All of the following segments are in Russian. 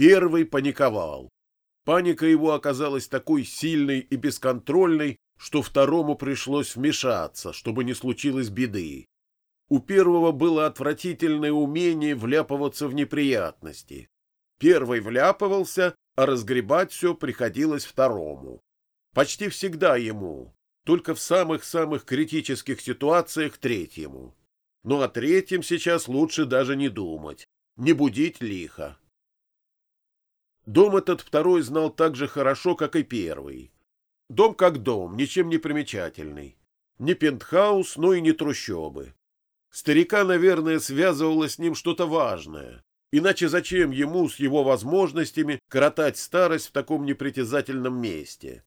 Первый паниковал. Паника его оказалась такой сильной и бесконтрольной, что второму пришлось вмешаться, чтобы не случилось беды. У первого было отвратительное умение вляпываться в неприятности. Первый вляпывался, а разгребать все приходилось второму. Почти всегда ему, только в самых-самых критических ситуациях третьему. Ну а третьем сейчас лучше даже не думать, не будить лихо. Дом этот второй знал так же хорошо, как и первый. Дом как дом, ничем не примечательный. Не пентхаус, но и не трущобы. Старика, наверное, связывало с ним что-то важное. Иначе зачем ему с его возможностями коротать старость в таком непритязательном месте?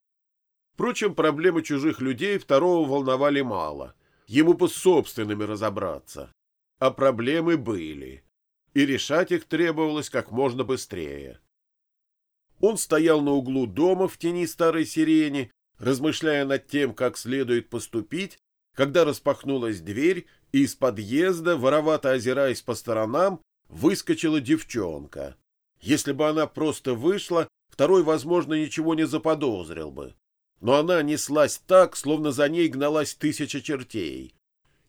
Впрочем, проблемы чужих людей второго волновали мало. Ему бы с собственными разобраться. А проблемы были. И решать их требовалось как можно быстрее. Он стоял на углу дома в тени старой сирени, размышляя над тем, как следует поступить, когда распахнулась дверь, и из подъезда, воровато озираясь по сторонам, выскочила девчонка. Если бы она просто вышла, второй, возможно, ничего не заподозрил бы. Но она неслась так, словно за ней гналась тысяча чертей.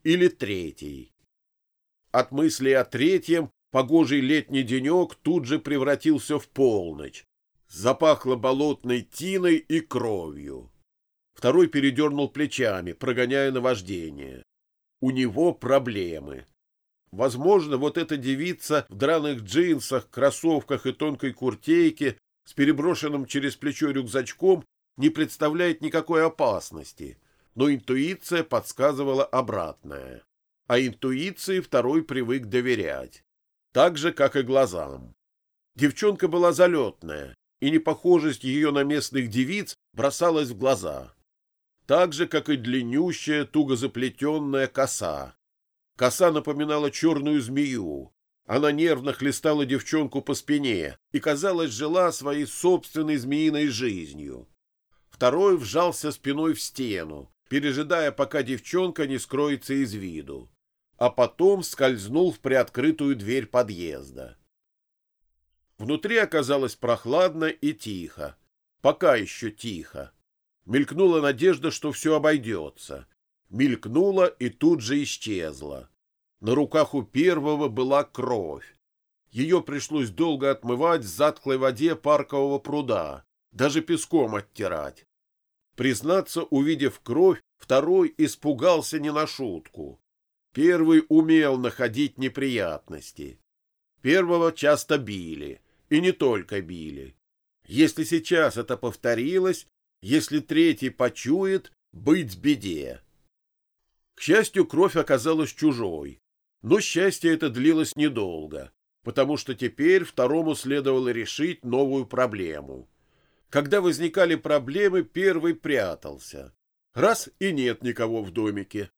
Или третий. От мысли о третьем погожий летний денек тут же превратился в полночь, Запахло болотной тиной и кровью. Второй передернул плечами, прогоняя наваждение. У него проблемы. Возможно, вот эта девица в драных джинсах, кроссовках и тонкой куртейке с переброшенным через плечо рюкзачком не представляет никакой опасности, но интуиция подсказывала обратное. А интуиции второй привык доверять, так же, как и глазам. Девчонка была залетная, и непохожесть ее на местных девиц бросалась в глаза. Так же, как и длиннющая, туго заплетенная коса. Коса напоминала черную змею. Она нервно хлестала девчонку по спине и, казалось, жила своей собственной змеиной жизнью. Второй вжался спиной в стену, пережидая, пока девчонка не скроется из виду, а потом скользнул в приоткрытую дверь подъезда. Внутри оказалось прохладно и тихо. Пока еще тихо. Мелькнула надежда, что все обойдется. Мелькнула и тут же исчезла. На руках у первого была кровь. Ее пришлось долго отмывать в затхлой воде паркового пруда, даже песком оттирать. Признаться, увидев кровь, второй испугался не на шутку. Первый умел находить неприятности. Первого часто били. И не только били. Если сейчас это повторилось, если третий почует, быть беде. К счастью, кровь оказалась чужой. Но счастье это длилось недолго, потому что теперь второму следовало решить новую проблему. Когда возникали проблемы, первый прятался. Раз и нет никого в домике.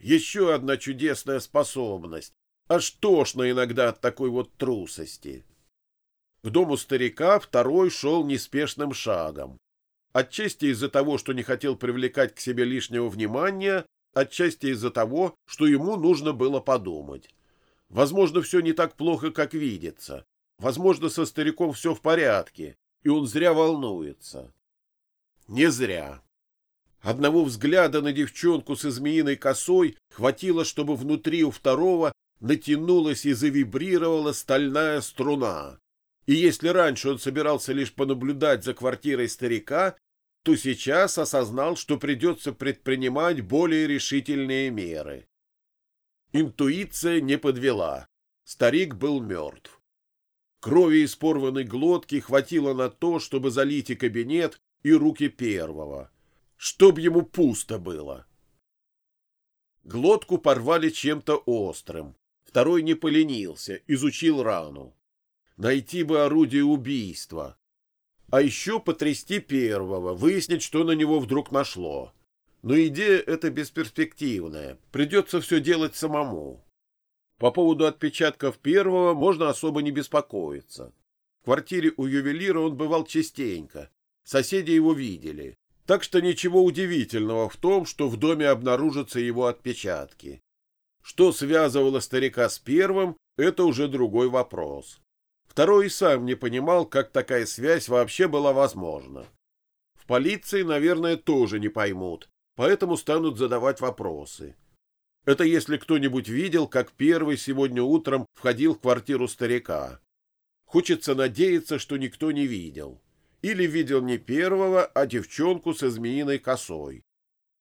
Еще одна чудесная способность. Аж тошно иногда от такой вот трусости. К дому старика второй шел неспешным шагом. Отчасти из-за того, что не хотел привлекать к себе лишнего внимания, отчасти из-за того, что ему нужно было подумать. Возможно, все не так плохо, как видится. Возможно, со стариком все в порядке, и он зря волнуется. Не зря. Одного взгляда на девчонку со змеиной косой хватило, чтобы внутри у второго натянулась и завибрировала стальная струна. И если раньше он собирался лишь понаблюдать за квартирой старика, то сейчас осознал, что придется предпринимать более решительные меры. Интуиция не подвела. Старик был мертв. Крови из порванной глотки хватило на то, чтобы залить и кабинет, и руки первого. Чтоб ему пусто было. Глотку порвали чем-то острым. Второй не поленился, изучил рану. Найти бы орудие убийства. А еще потрясти первого, выяснить, что на него вдруг нашло. Но идея эта бесперспективная, придется все делать самому. По поводу отпечатков первого можно особо не беспокоиться. В квартире у ювелира он бывал частенько, соседи его видели. Так что ничего удивительного в том, что в доме обнаружатся его отпечатки. Что связывало старика с первым, это уже другой вопрос. Второй сам не понимал, как такая связь вообще была возможна. В полиции, наверное, тоже не поймут, поэтому станут задавать вопросы. Это если кто-нибудь видел, как первый сегодня утром входил в квартиру старика. Хочется надеяться, что никто не видел. Или видел не первого, а девчонку со змеиной косой.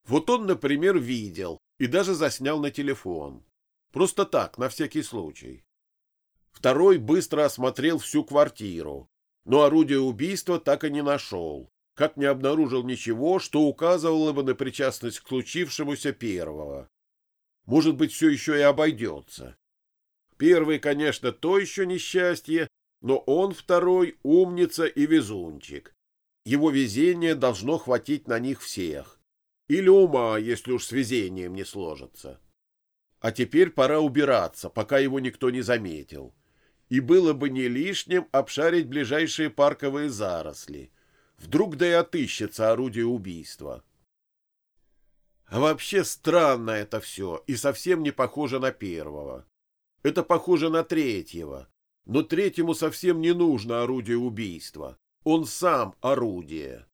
Вот он, например, видел и даже заснял на телефон. Просто так, на всякий случай. Второй быстро осмотрел всю квартиру, но орудие убийства так и не нашел, как не обнаружил ничего, что указывало бы на причастность к случившемуся первого. Может быть, все еще и обойдется. Первый, конечно, то еще несчастье, но он второй умница и везунчик. Его везение должно хватить на них всех. Или ума, если уж с везением не сложится. А теперь пора убираться, пока его никто не заметил. И было бы не лишним обшарить ближайшие парковые заросли. Вдруг да и отыщется орудие убийства. А вообще странно это все и совсем не похоже на первого. Это похоже на третьего. Но третьему совсем не нужно орудие убийства. Он сам орудие.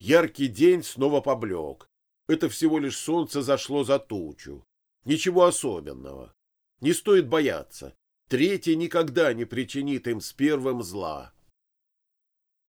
Яркий день снова поблек. Это всего лишь солнце зашло за тучу. Ничего особенного. Не стоит бояться. Третий никогда не причинит им с первым зла.